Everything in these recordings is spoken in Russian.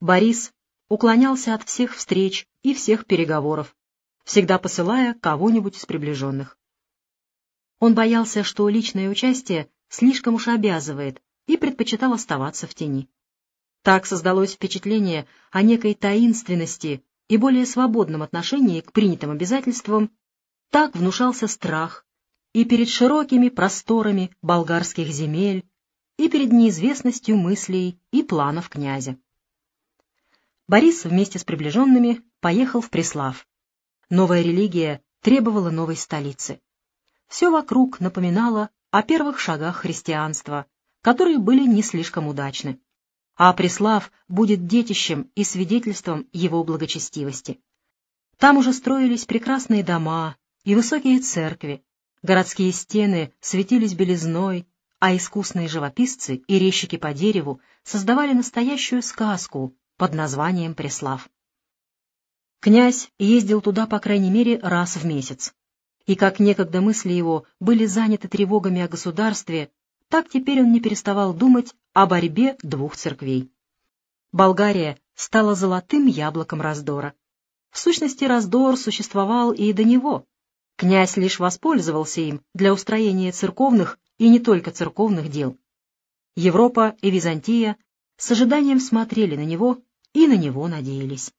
Борис уклонялся от всех встреч и всех переговоров, всегда посылая кого-нибудь из приближенных. Он боялся, что личное участие слишком уж обязывает, и предпочитал оставаться в тени. Так создалось впечатление о некой таинственности и более свободном отношении к принятым обязательствам, так внушался страх и перед широкими просторами болгарских земель, и перед неизвестностью мыслей и планов князя. Борис вместе с приближенными поехал в Преслав. Новая религия требовала новой столицы. Все вокруг напоминало о первых шагах христианства, которые были не слишком удачны. А Преслав будет детищем и свидетельством его благочестивости. Там уже строились прекрасные дома и высокие церкви, городские стены светились белизной, а искусные живописцы и резчики по дереву создавали настоящую сказку под названием Преслав. Князь ездил туда, по крайней мере, раз в месяц. И как некогда мысли его были заняты тревогами о государстве, так теперь он не переставал думать о борьбе двух церквей. Болгария стала золотым яблоком раздора. В сущности, раздор существовал и до него. Князь лишь воспользовался им для устроения церковных и не только церковных дел. Европа и Византия с ожиданием смотрели на него и на него надеялись.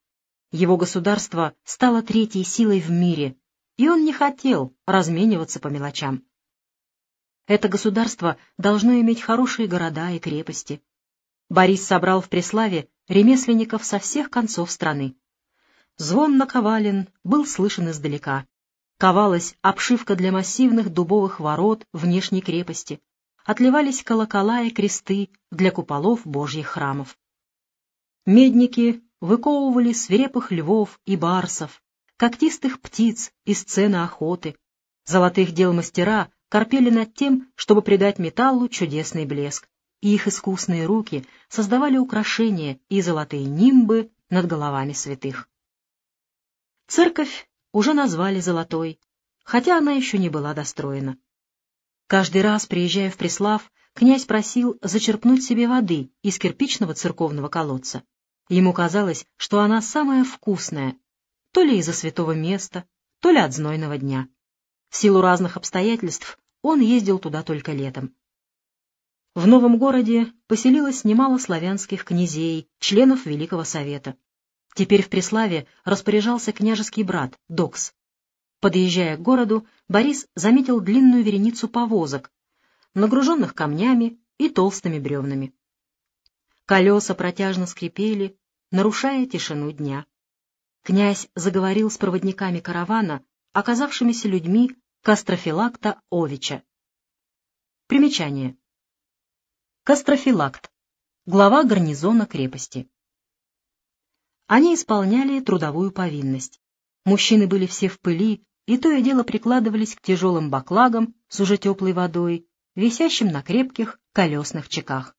Его государство стало третьей силой в мире, и он не хотел размениваться по мелочам. Это государство должно иметь хорошие города и крепости. Борис собрал в Преславе ремесленников со всех концов страны. Звон наковален был слышен издалека. Ковалась обшивка для массивных дубовых ворот внешней крепости. Отливались колокола и кресты для куполов божьих храмов. Медники выковывали свирепых львов и барсов, когтистых птиц и сцены охоты. Золотых дел мастера корпели над тем, чтобы придать металлу чудесный блеск, и их искусные руки создавали украшения и золотые нимбы над головами святых. Церковь уже назвали золотой, хотя она еще не была достроена. Каждый раз, приезжая в Преслав, князь просил зачерпнуть себе воды из кирпичного церковного колодца. Ему казалось, что она самая вкусная, то ли из-за святого места, то ли от знойного дня. В силу разных обстоятельств он ездил туда только летом. В новом городе поселилось немало славянских князей, членов Великого Совета. Теперь в Преславе распоряжался княжеский брат, Докс. Подъезжая к городу, Борис заметил длинную вереницу повозок, нагруженных камнями и толстыми бревнами. Колеса протяжно скрипели, нарушая тишину дня. Князь заговорил с проводниками каравана, оказавшимися людьми Кастрофилакта Овича. Примечание. Кастрофилакт. Глава гарнизона крепости. Они исполняли трудовую повинность. Мужчины были все в пыли, и то и дело прикладывались к тяжелым баклагам с уже теплой водой, висящим на крепких колесных чеках.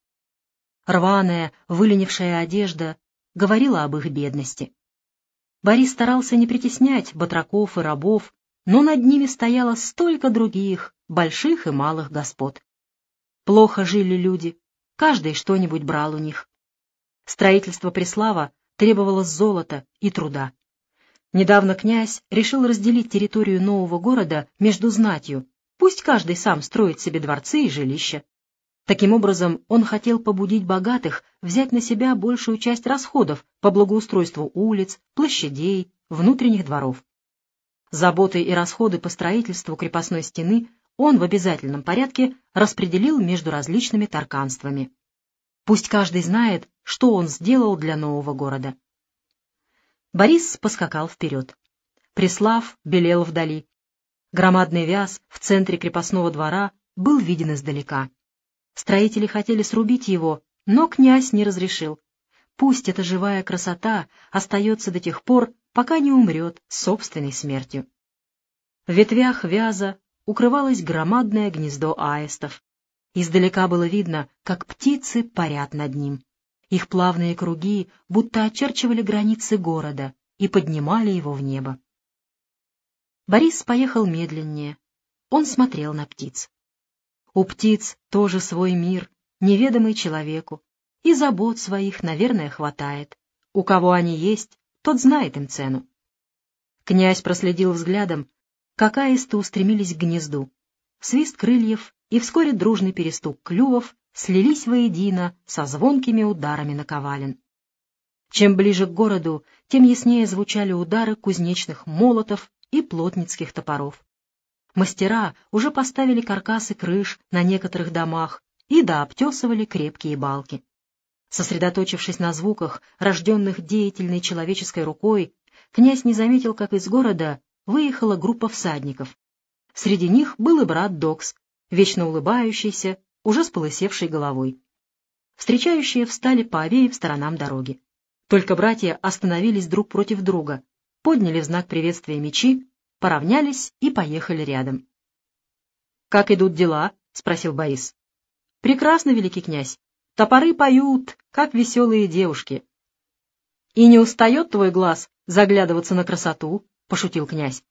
Рваная, выленившая одежда говорила об их бедности. Борис старался не притеснять батраков и рабов, но над ними стояло столько других, больших и малых господ. Плохо жили люди, каждый что-нибудь брал у них. Строительство Преслава требовало золота и труда. Недавно князь решил разделить территорию нового города между знатью, пусть каждый сам строит себе дворцы и жилища. Таким образом, он хотел побудить богатых взять на себя большую часть расходов по благоустройству улиц, площадей, внутренних дворов. Заботы и расходы по строительству крепостной стены он в обязательном порядке распределил между различными тарканствами. Пусть каждый знает, что он сделал для нового города. Борис поскакал вперед. Преслав белел вдали. Громадный вяз в центре крепостного двора был виден издалека. Строители хотели срубить его, но князь не разрешил. Пусть эта живая красота остается до тех пор, пока не умрет собственной смертью. В ветвях вяза укрывалось громадное гнездо аистов. Издалека было видно, как птицы парят над ним. Их плавные круги будто очерчивали границы города и поднимали его в небо. Борис поехал медленнее. Он смотрел на птиц. У птиц тоже свой мир, неведомый человеку, и забот своих, наверное, хватает. У кого они есть, тот знает им цену. Князь проследил взглядом, как аисты устремились к гнезду. Свист крыльев и вскоре дружный перестук клювов слились воедино со звонкими ударами наковален. Чем ближе к городу, тем яснее звучали удары кузнечных молотов и плотницких топоров. Мастера уже поставили каркасы крыш на некоторых домах и дообтесывали крепкие балки. Сосредоточившись на звуках, рожденных деятельной человеческой рукой, князь не заметил, как из города выехала группа всадников. Среди них был и брат Докс, вечно улыбающийся, уже с полысевшей головой. Встречающие встали по обеим сторонам дороги. Только братья остановились друг против друга, подняли в знак приветствия мечи, поравнялись и поехали рядом. — Как идут дела? — спросил Борис. — Прекрасно, великий князь. Топоры поют, как веселые девушки. — И не устает твой глаз заглядываться на красоту? — пошутил князь.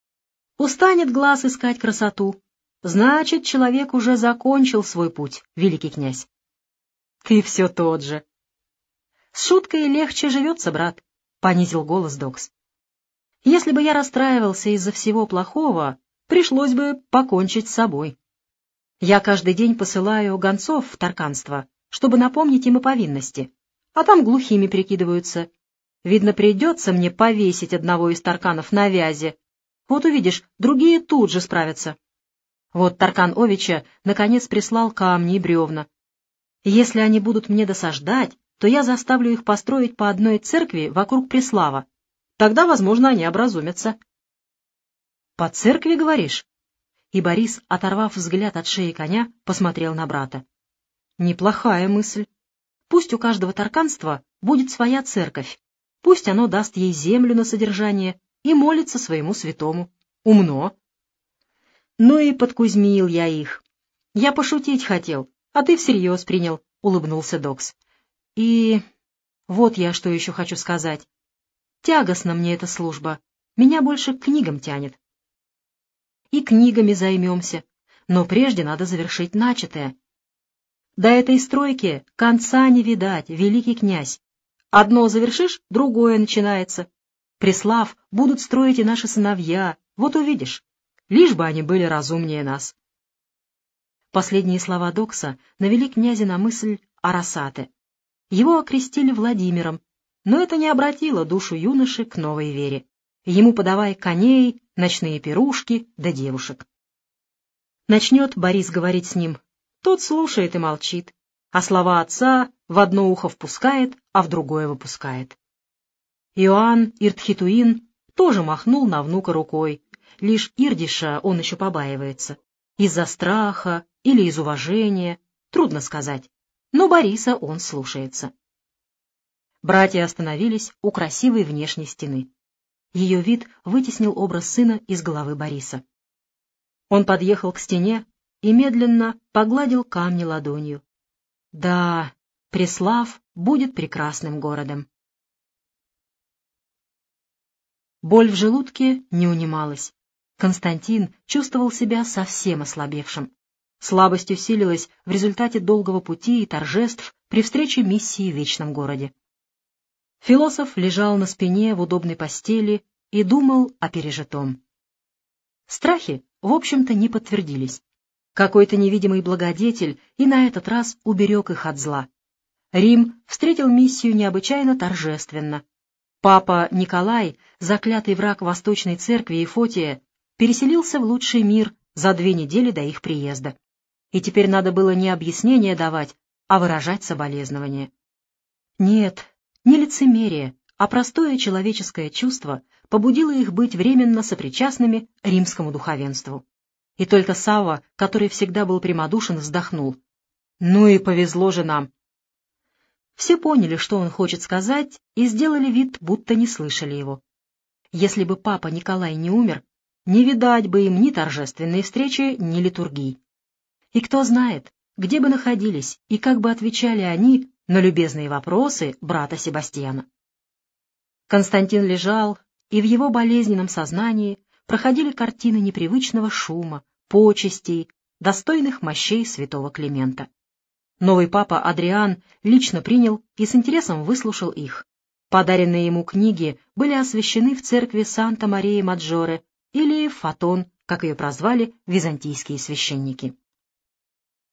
— Устанет глаз искать красоту. Значит, человек уже закончил свой путь, великий князь. — Ты все тот же, с шуткой легче живется, брат, — понизил голос Докс. Если бы я расстраивался из-за всего плохого, пришлось бы покончить с собой. Я каждый день посылаю гонцов в Тарканство, чтобы напомнить им о повинности, а там глухими прикидываются. Видно, придется мне повесить одного из тарканов на вязи. Вот увидишь, другие тут же справятся. Вот Таркан Овича наконец прислал камни и бревна. Если они будут мне досаждать, то я заставлю их построить по одной церкви вокруг Преслава. Тогда, возможно, они образумятся. — По церкви, говоришь? И Борис, оторвав взгляд от шеи коня, посмотрел на брата. — Неплохая мысль. Пусть у каждого тарканства будет своя церковь. Пусть оно даст ей землю на содержание и молится своему святому. Умно. Ну и подкузмил я их. Я пошутить хотел, а ты всерьез принял, — улыбнулся Докс. И вот я что еще хочу сказать. Тягостна мне эта служба, меня больше к книгам тянет. И книгами займемся, но прежде надо завершить начатое. До этой стройки конца не видать, великий князь. Одно завершишь, другое начинается. Преслав будут строить и наши сыновья, вот увидишь. Лишь бы они были разумнее нас. Последние слова Докса навели князя на мысль о Росате. Его окрестили Владимиром, но это не обратило душу юноши к новой вере. Ему подавай коней, ночные пирушки да девушек. Начнет Борис говорить с ним, тот слушает и молчит, а слова отца в одно ухо впускает, а в другое выпускает. Иоанн Иртхитуин тоже махнул на внука рукой, лишь Ирдиша он еще побаивается. Из-за страха или из уважения, трудно сказать но Бориса он слушается. Братья остановились у красивой внешней стены. Ее вид вытеснил образ сына из головы Бориса. Он подъехал к стене и медленно погладил камни ладонью. Да, Преслав будет прекрасным городом. Боль в желудке не унималась. Константин чувствовал себя совсем ослабевшим. Слабость усилилась в результате долгого пути и торжеств при встрече миссии в Вечном городе. Философ лежал на спине в удобной постели и думал о пережитом. Страхи, в общем-то, не подтвердились. Какой-то невидимый благодетель и на этот раз уберег их от зла. Рим встретил миссию необычайно торжественно. Папа Николай, заклятый враг Восточной Церкви и Фотия, переселился в лучший мир за две недели до их приезда и теперь надо было не объяснение давать, а выражать соболезнование. Нет, не лицемерие, а простое человеческое чувство побудило их быть временно сопричастными римскому духовенству. И только Савва, который всегда был прямодушен, вздохнул. «Ну и повезло же нам!» Все поняли, что он хочет сказать, и сделали вид, будто не слышали его. Если бы папа Николай не умер, не видать бы им ни торжественной встречи, ни литургии. И кто знает, где бы находились и как бы отвечали они на любезные вопросы брата Себастьяна. Константин лежал, и в его болезненном сознании проходили картины непривычного шума, почестей, достойных мощей святого Климента. Новый папа Адриан лично принял и с интересом выслушал их. Подаренные ему книги были освящены в церкви Санта-Марии-Маджоре или Фатон, как ее прозвали византийские священники.